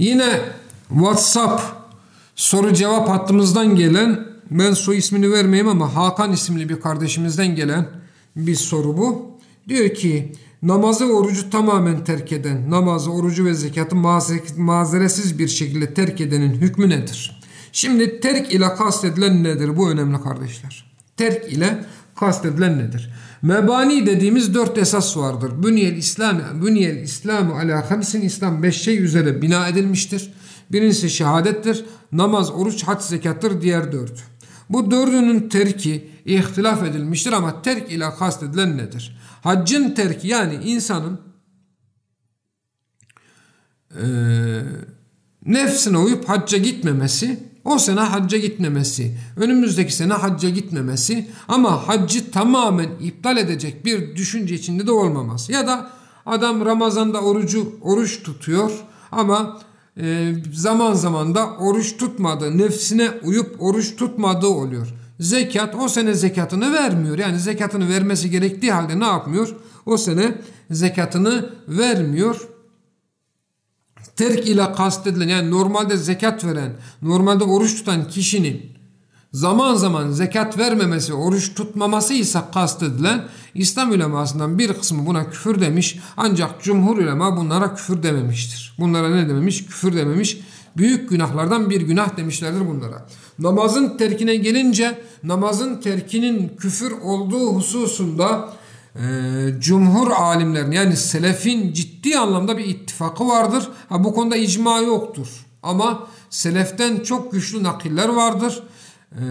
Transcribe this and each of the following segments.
Yine WhatsApp soru cevap hattımızdan gelen ben soy ismini vermeyeyim ama Hakan isimli bir kardeşimizden gelen bir soru bu. Diyor ki namazı orucu tamamen terk eden, namazı, orucu ve zekatı mazeretsiz bir şekilde terk edenin hükmü nedir? Şimdi terk ile kastedilen nedir? Bu önemli kardeşler. Terk ile kastedilen nedir? Mebani dediğimiz dört esas vardır. Bünyel İslam, bünyel İslamu ala hamsin İslam beş şey üzere bina edilmiştir. Birincisi şehadettir. Namaz, oruç, hac, zekattır. Diğer dört. Bu dördünün terki ihtilaf edilmiştir ama terk ile kastedilen nedir? Haccın terki yani insanın e, nefsine uyup hacca gitmemesi o sene hacca gitmemesi, önümüzdeki sene hacca gitmemesi ama haccı tamamen iptal edecek bir düşünce içinde de olmaması. Ya da adam Ramazan'da orucu oruç tutuyor ama e, zaman zaman da oruç tutmadı, nefsine uyup oruç tutmadığı oluyor. Zekat o sene zekatını vermiyor. Yani zekatını vermesi gerektiği halde ne yapmıyor? O sene zekatını vermiyor terk ile kastedilen yani normalde zekat veren, normalde oruç tutan kişinin zaman zaman zekat vermemesi, oruç tutmaması ise kastedilen İslam ulemasından bir kısmı buna küfür demiş ancak cumhur ulema bunlara küfür dememiştir. Bunlara ne dememiş? Küfür dememiş. Büyük günahlardan bir günah demişlerdir bunlara. Namazın terkine gelince namazın terkinin küfür olduğu hususunda e, cumhur alimlerin yani selefin ciddi anlamda bir ittifakı vardır. Ha, bu konuda icma yoktur. Ama seleften çok güçlü nakiller vardır. Ee,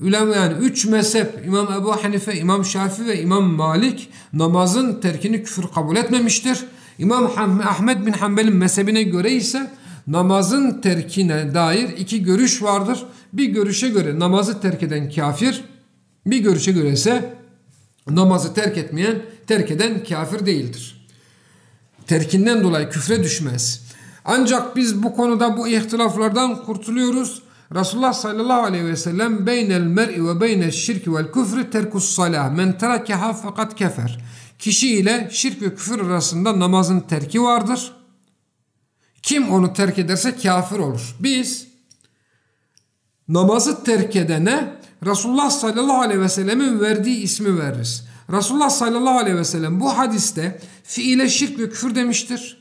ülema yani üç mezhep İmam Ebu Hanife, İmam Şafi ve İmam Malik namazın terkini küfür kabul etmemiştir. İmam Ahmed bin Hanbel'in mezhebine göre ise namazın terkine dair iki görüş vardır. Bir görüşe göre namazı terk eden kafir, bir görüşe göre ise namazı terk etmeyen, terk eden kafir değildir. Terkinden dolayı küfre düşmez. Ancak biz bu konuda bu ihtilaflardan kurtuluyoruz. Resulullah sallallahu aleyhi ve sellem beynel mer'i ve beynel şirki vel küfrü terkus salah. Men terakeha fakat kefer. Kişi ile şirk ve küfür arasında namazın terki vardır. Kim onu terk ederse kafir olur. Biz namazı terk edene Resulullah sallallahu aleyhi ve sellemin verdiği ismi veririz. Resulullah sallallahu aleyhi ve sellem bu hadiste fiile şirk ve küfür demiştir.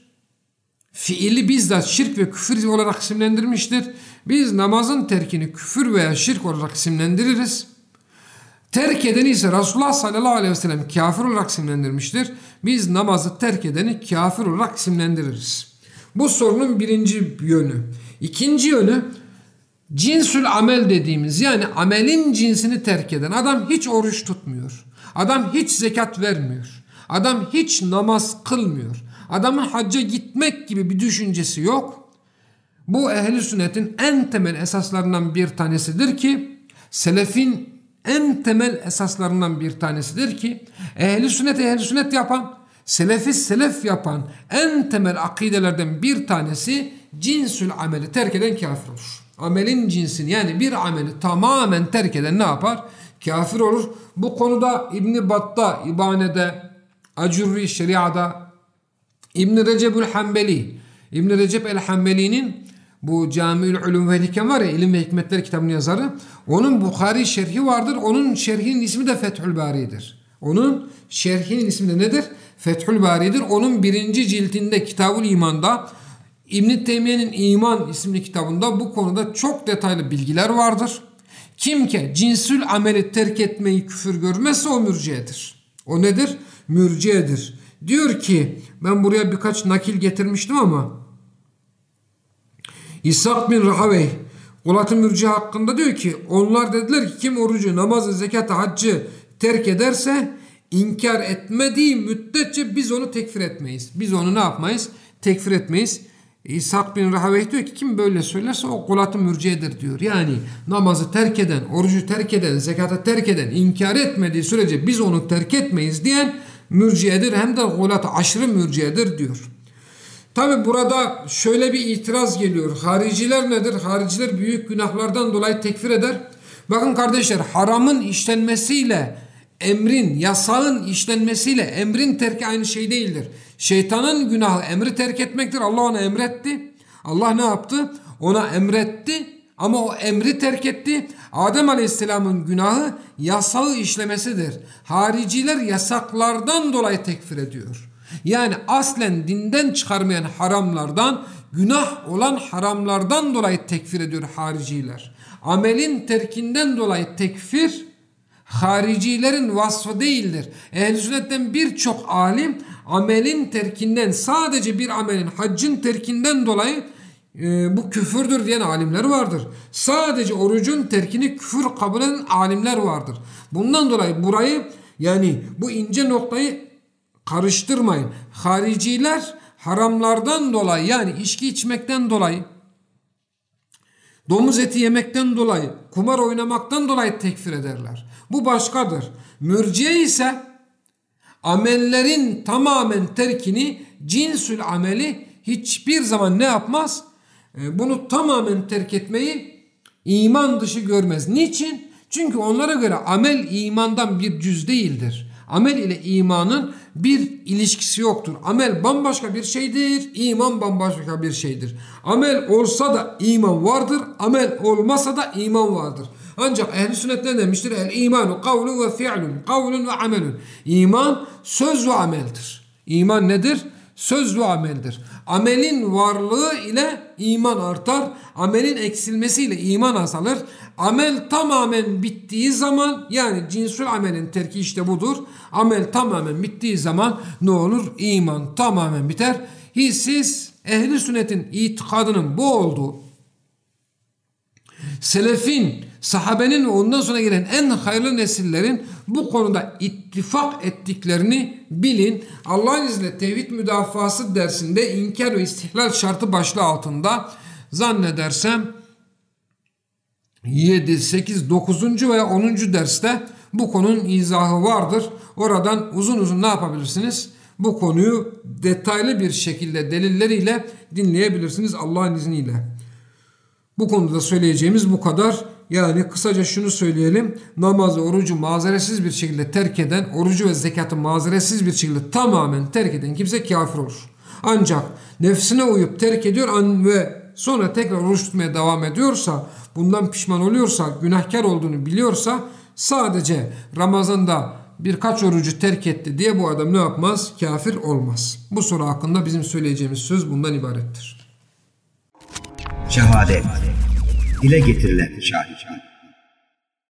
Fiili bizzat şirk ve küfür olarak isimlendirmiştir. Biz namazın terkini küfür veya şirk olarak isimlendiririz. Terk edeni ise Resulullah sallallahu aleyhi ve sellem kafir olarak isimlendirmiştir. Biz namazı terk edeni kafir olarak isimlendiririz. Bu sorunun birinci yönü. İkinci yönü cinsül amel dediğimiz yani amelin cinsini terk eden adam hiç oruç tutmuyor. Adam hiç zekat vermiyor. Adam hiç namaz kılmıyor. Adamın hacca gitmek gibi bir düşüncesi yok. Bu ehli sünnetin en temel esaslarından bir tanesidir ki selefin en temel esaslarından bir tanesidir ki ehli sünnet ehli sünnet yapan selefi selef yapan en temel akidelerden bir tanesi cinsül ameli terk eden kafir olur amelin cinsini yani bir ameli tamamen terk eden ne yapar? Kafir olur. Bu konuda İbn Battah İbane'de, Acurri Şeria'da, İbn Recep'ül Hanbeli, İbn Recep el Hanbeli'nin bu Camiül Ulum ve Hikem var ya ilim ve hikmetler kitabının yazarı. Onun Bukhari şerhi vardır. Onun şerhinin ismi de Fethül Bari'dir. Onun şerhinin ismi de nedir? Fethül Bari'dir. Onun birinci ciltinde Kitabul İman'da İbn Teymiye'nin İman isimli kitabında bu konuda çok detaylı bilgiler vardır. Kim ki cinsül ameli terk etmeyi küfür görmezse o mürciyedir. O nedir? Mürciyedir. Diyor ki ben buraya birkaç nakil getirmiştim ama İshak bin Rahavey Gulat-ı Mürci hakkında diyor ki onlar dediler ki kim orucu, namazı, zekatı, haccı terk ederse inkar etmediği müddetçe biz onu tekfir etmeyiz. Biz onu ne yapmayız? Tekfir etmeyiz. İshak bin Rahaveh diyor ki kim böyle söylerse o kulatı mürciyedir diyor. Yani namazı terk eden, orucu terk eden, zekatı terk eden, inkar etmediği sürece biz onu terk etmeyiz diyen mürciyedir. Hem de kulatı aşırı mürciyedir diyor. Tabi burada şöyle bir itiraz geliyor. Hariciler nedir? Hariciler büyük günahlardan dolayı tekfir eder. Bakın kardeşler haramın işlenmesiyle emrin, yasağın işlenmesiyle emrin terki aynı şey değildir. Şeytanın günahı emri terk etmektir. Allah ona emretti. Allah ne yaptı? Ona emretti ama o emri terk etti. Adem Aleyhisselam'ın günahı yasağı işlemesidir. Hariciler yasaklardan dolayı tekfir ediyor. Yani aslen dinden çıkarmayan haramlardan, günah olan haramlardan dolayı tekfir ediyor hariciler. Amelin terkinden dolayı tekfir haricilerin vasfı değildir. Ehl-i sünnetten birçok alim amelin terkinden sadece bir amelin haccın terkinden dolayı e, bu küfürdür diyen alimler vardır. Sadece orucun terkini küfür kabul eden alimler vardır. Bundan dolayı burayı yani bu ince noktayı karıştırmayın. Hariciler haramlardan dolayı yani içki içmekten dolayı domuz eti yemekten dolayı kumar oynamaktan dolayı tekfir ederler. Bu başkadır. Mürciye ise amellerin tamamen terkini cinsül ameli hiçbir zaman ne yapmaz? E, bunu tamamen terk etmeyi iman dışı görmez. Niçin? Çünkü onlara göre amel imandan bir cüz değildir. Amel ile imanın bir ilişkisi yoktur. Amel bambaşka bir şeydir, iman bambaşka bir şeydir. Amel olsa da iman vardır, amel olmasa da iman vardır. Ancak ehli sünnet ne demiştir? El imanu kavlun ve fi'lun, kavlun ve amelun. İman söz ve ameldir. İman nedir? Söz ve ameldir. Amelin varlığı ile iman artar. Amelin eksilmesiyle iman azalır. Amel tamamen bittiği zaman yani cinsül amelin terki işte budur. Amel tamamen bittiği zaman ne olur? İman tamamen biter. Hissiz ehli sünnetin itikadının bu olduğu selefin, sahabenin ve ondan sonra gelen en hayırlı nesillerin bu konuda ittifak ettiklerini bilin. Allah'ın izniyle tevhid müdafası dersinde inkar ve istihlal şartı başlığı altında zannedersem 7, 8, 9. veya 10. derste bu konunun izahı vardır. Oradan uzun uzun ne yapabilirsiniz? Bu konuyu detaylı bir şekilde delilleriyle dinleyebilirsiniz Allah'ın izniyle. Bu konuda söyleyeceğimiz bu kadar. Yani kısaca şunu söyleyelim. Namazı, orucu mazeretsiz bir şekilde terk eden, orucu ve zekatı mazeretsiz bir şekilde tamamen terk eden kimse kafir olur. Ancak nefsine uyup terk ediyor ve sonra tekrar oruç tutmaya devam ediyorsa, bundan pişman oluyorsa, günahkar olduğunu biliyorsa sadece Ramazan'da birkaç orucu terk etti diye bu adam ne yapmaz? Kafir olmaz. Bu soru hakkında bizim söyleyeceğimiz söz bundan ibarettir. Şehadet. Dile getirilen şahit.